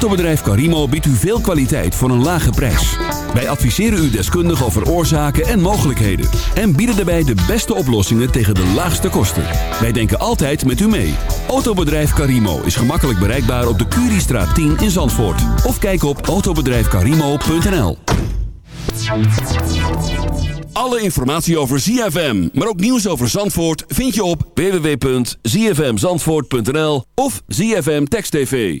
Autobedrijf Carimo biedt u veel kwaliteit voor een lage prijs. Wij adviseren u deskundig over oorzaken en mogelijkheden. En bieden daarbij de beste oplossingen tegen de laagste kosten. Wij denken altijd met u mee. Autobedrijf Carimo is gemakkelijk bereikbaar op de Curiestraat 10 in Zandvoort. Of kijk op autobedrijfcarimo.nl Alle informatie over ZFM, maar ook nieuws over Zandvoort... vind je op www.zfmzandvoort.nl of ZFM Text TV.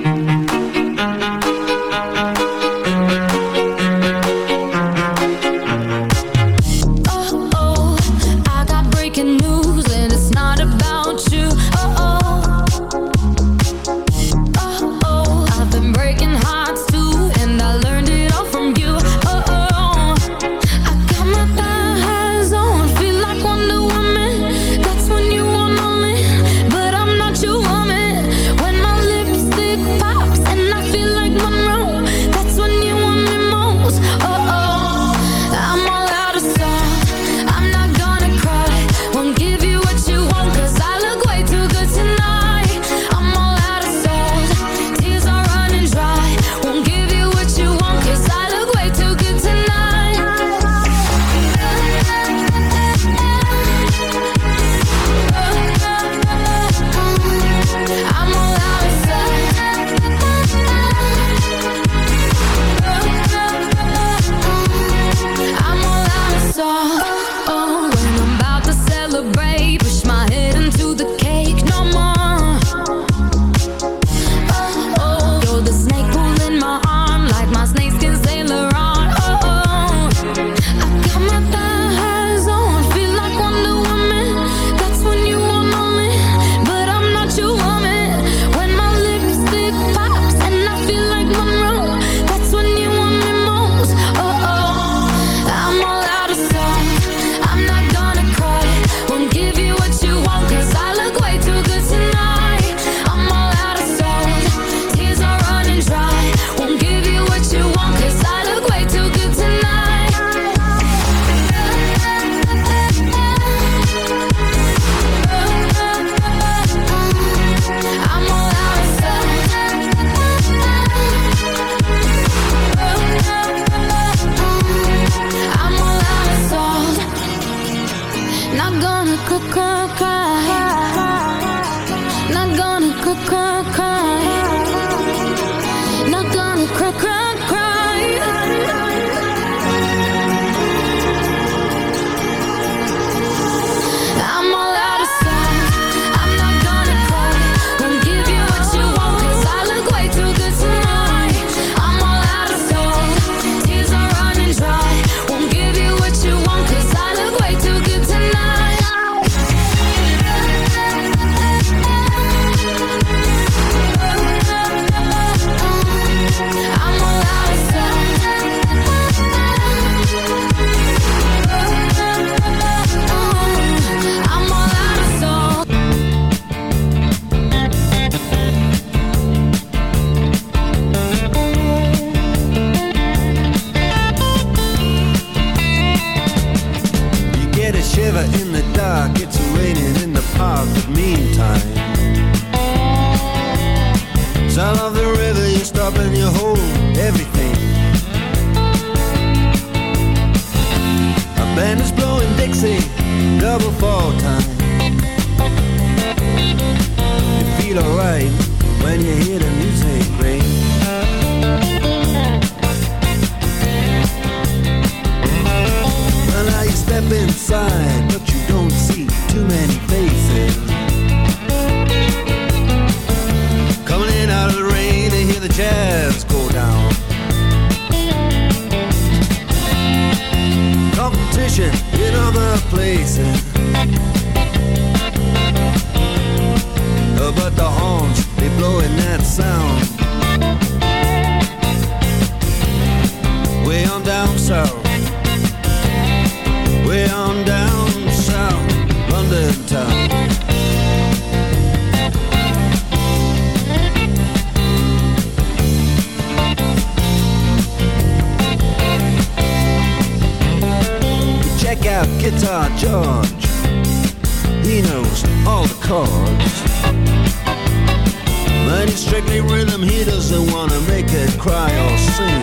ugly rhythm he doesn't wanna make it cry or sing.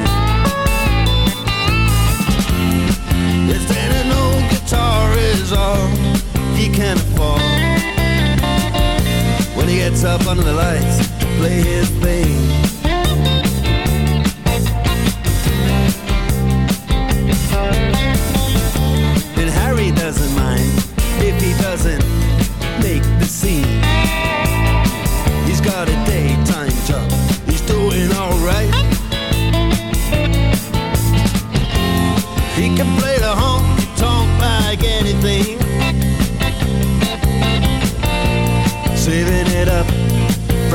If then an old guitar is all he can afford, when he gets up under the lights to play his thing. doesn't mind if he doesn't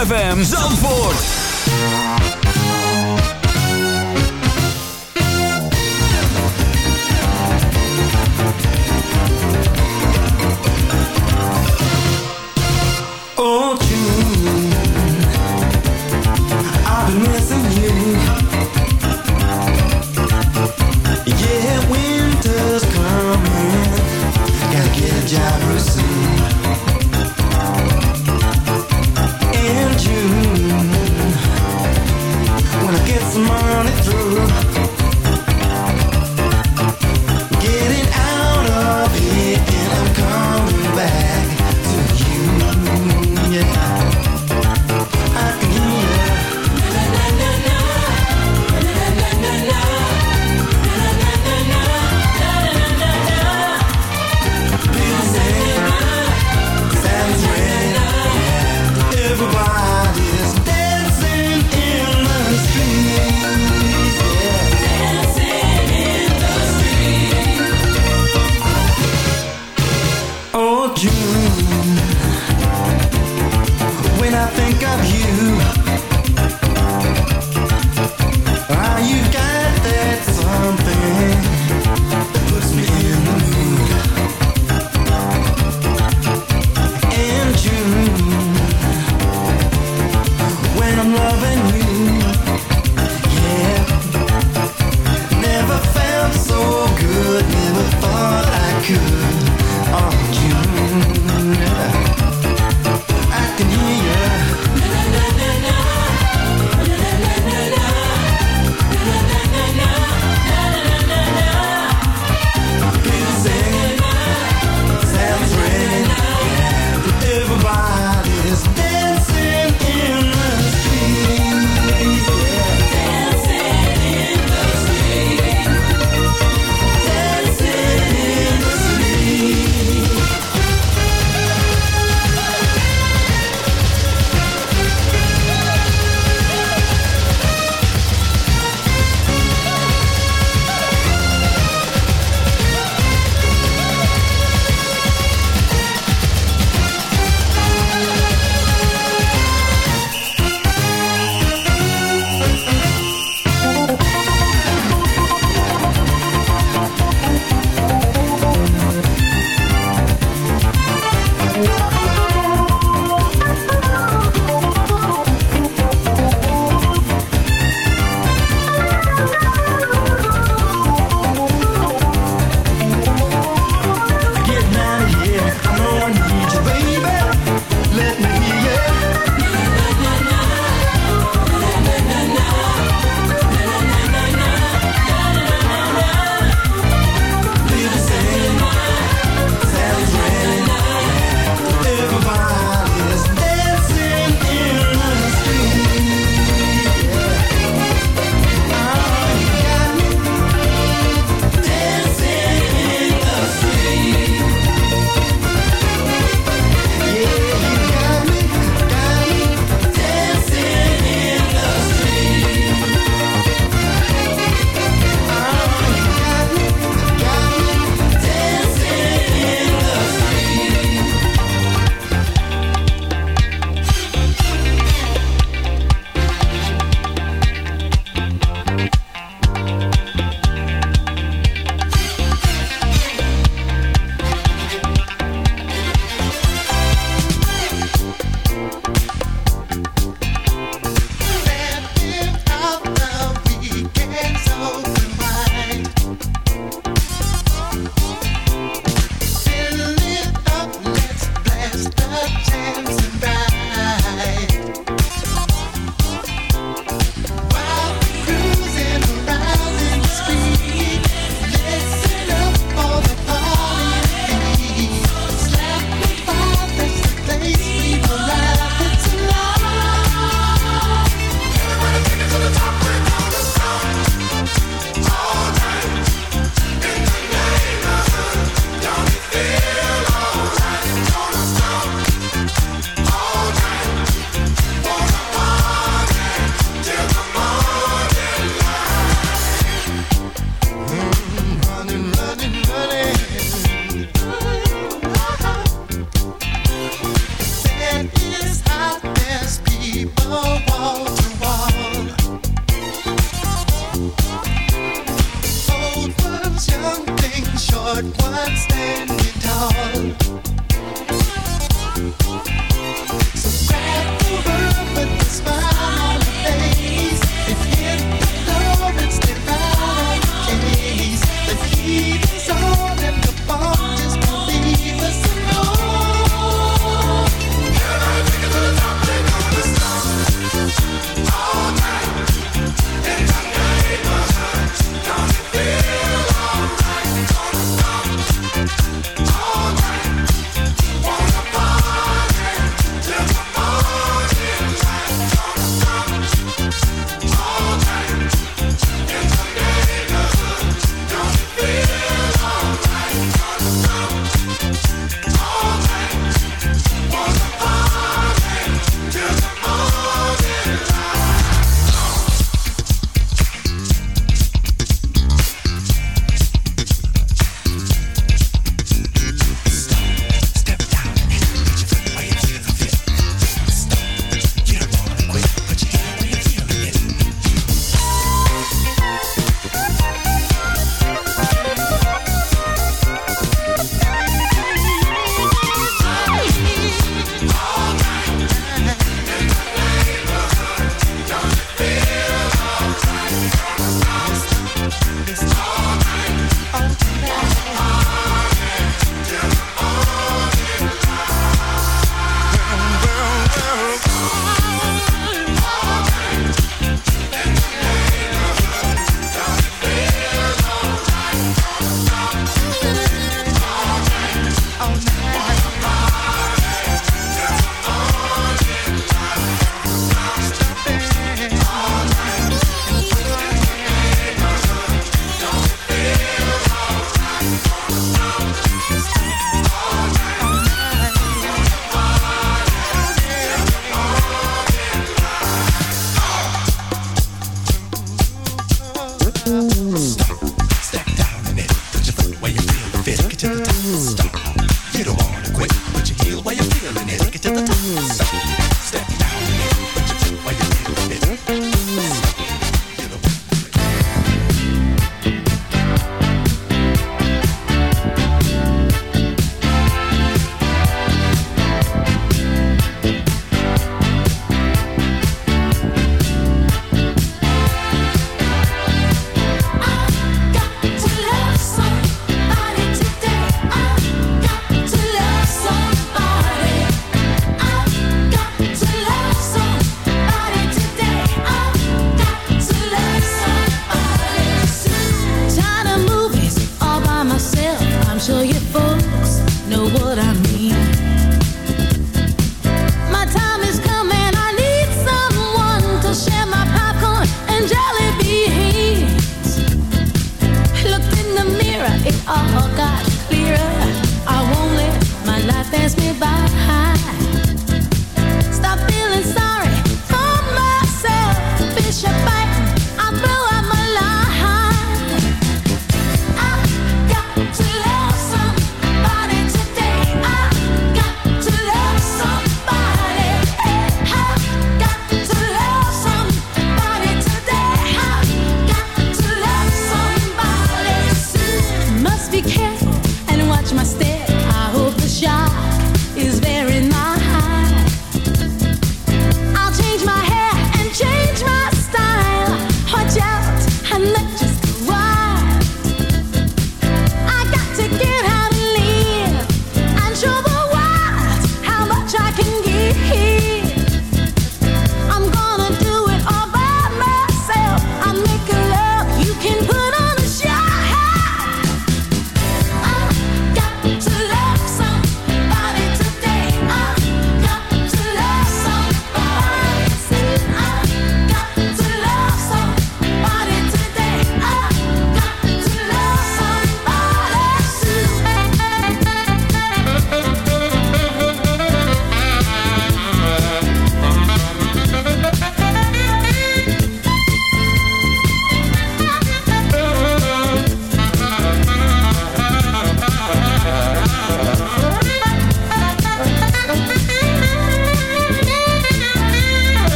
ZFM Zandvoort.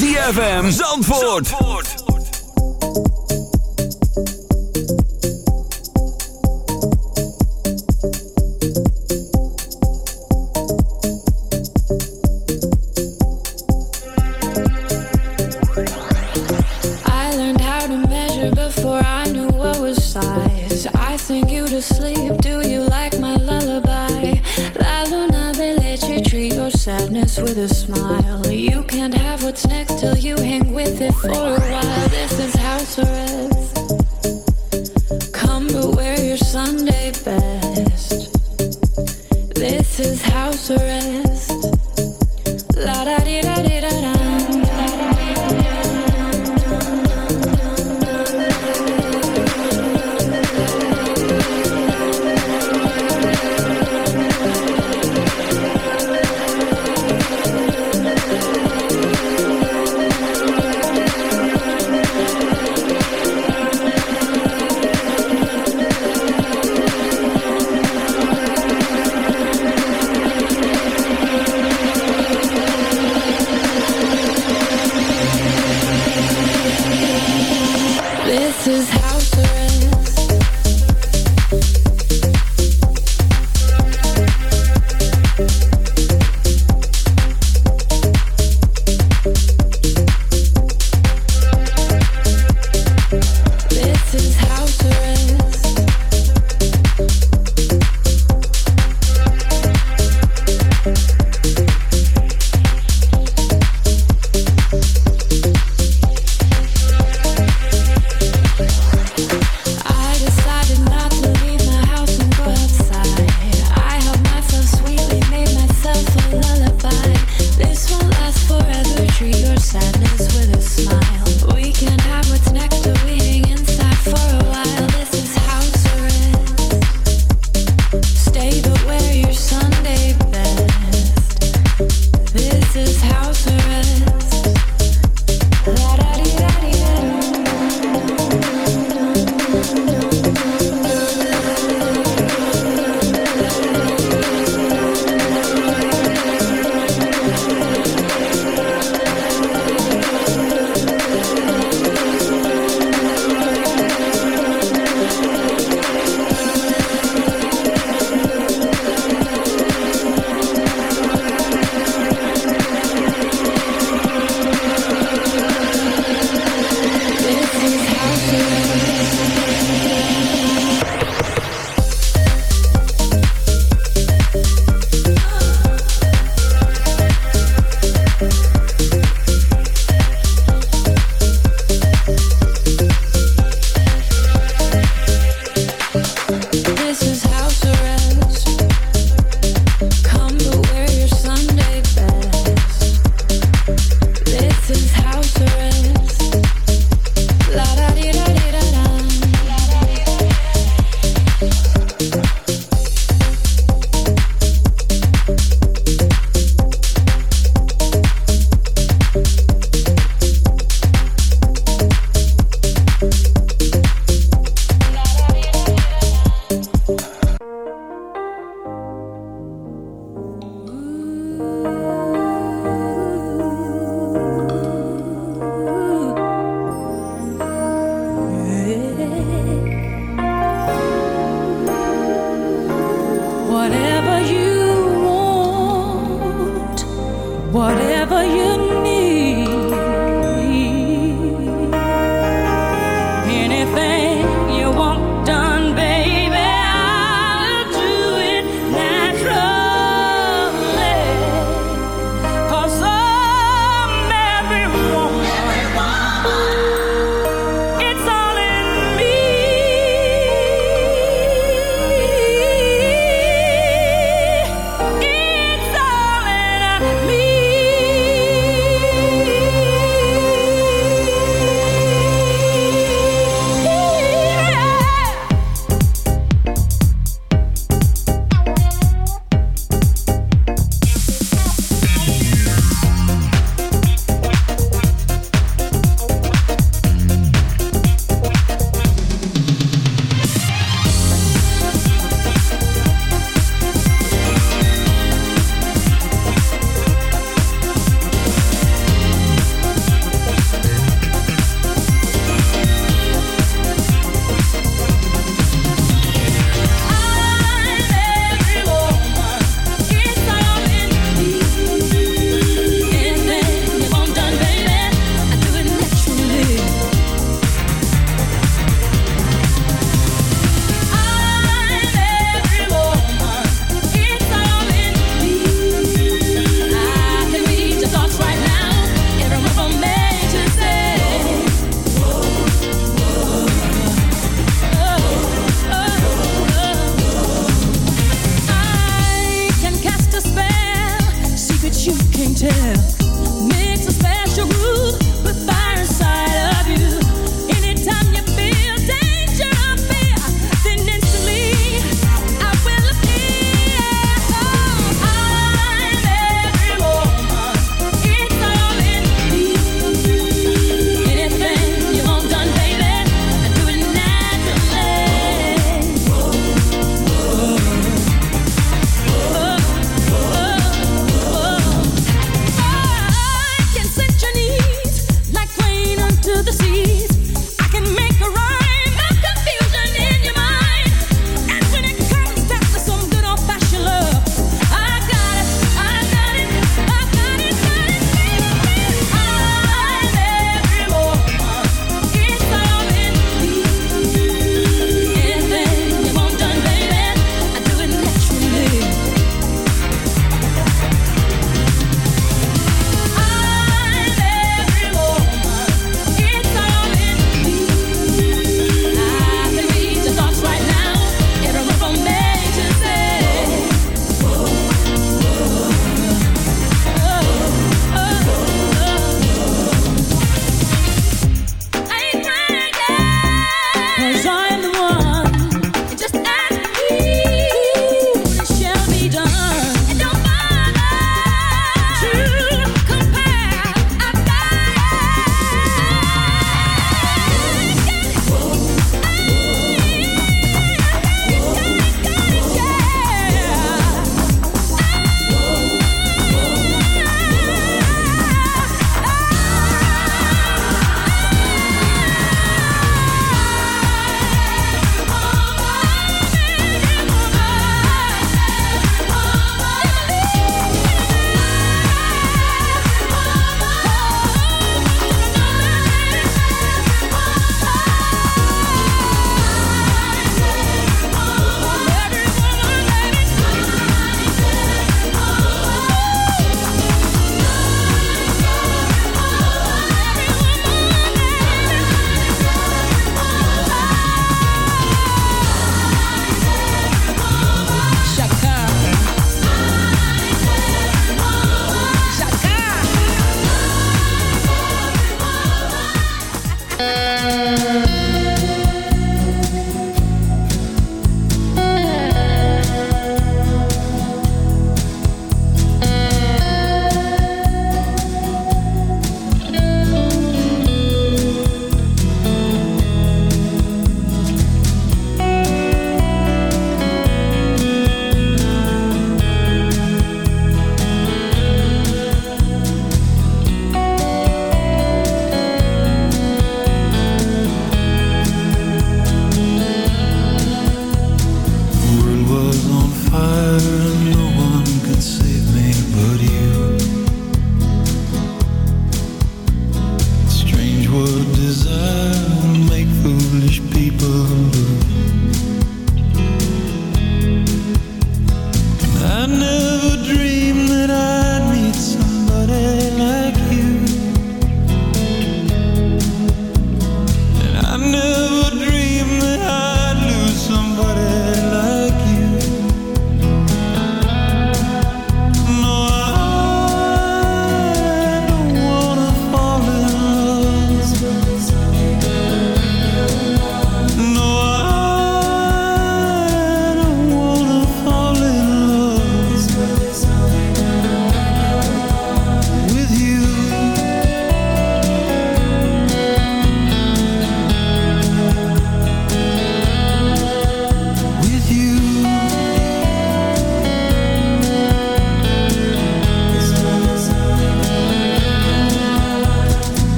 ZFM Zandvoort.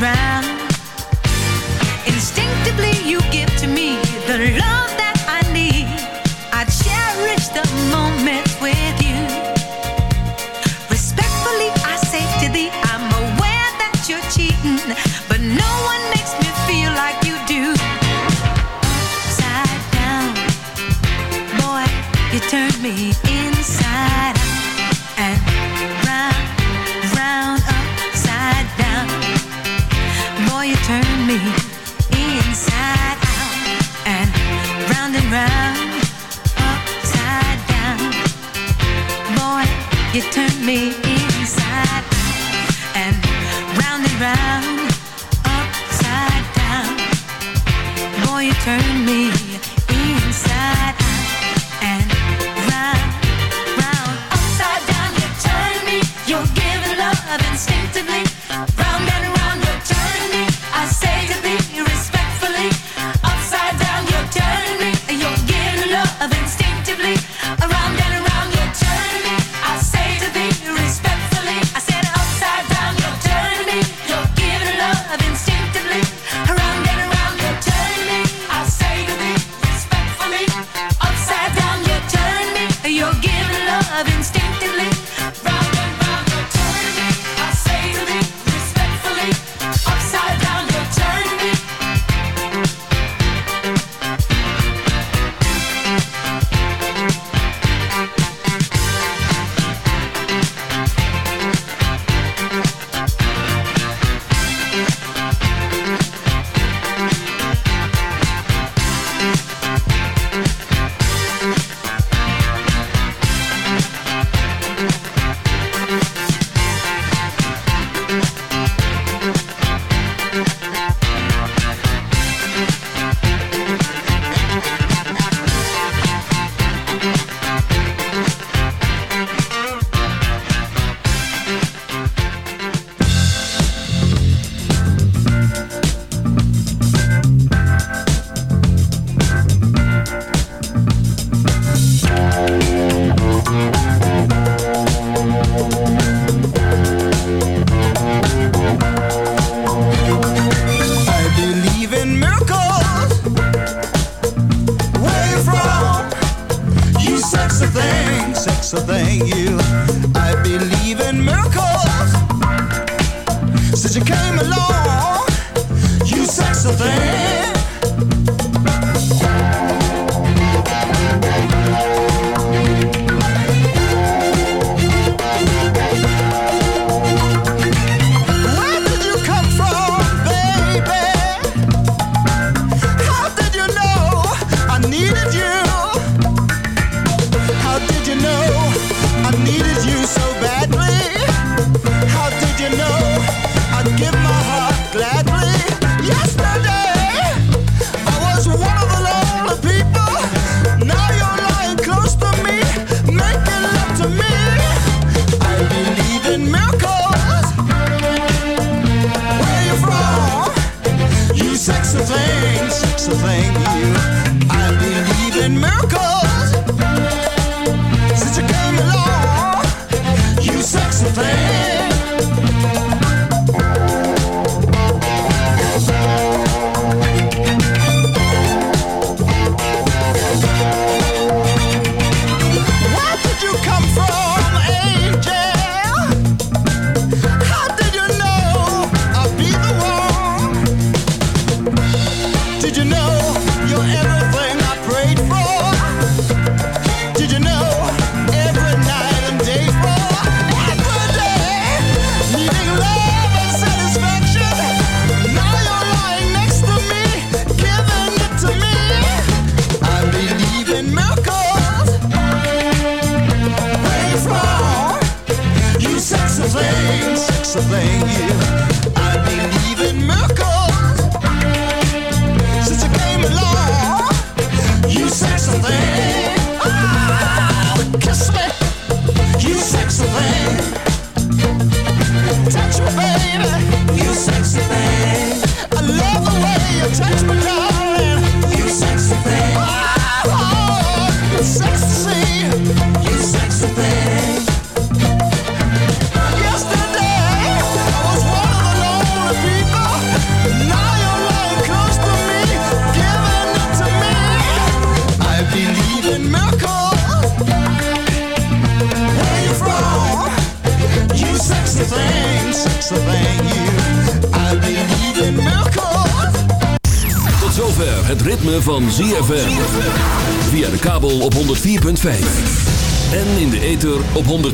Round and round. Instinctively, you give to me the love that bad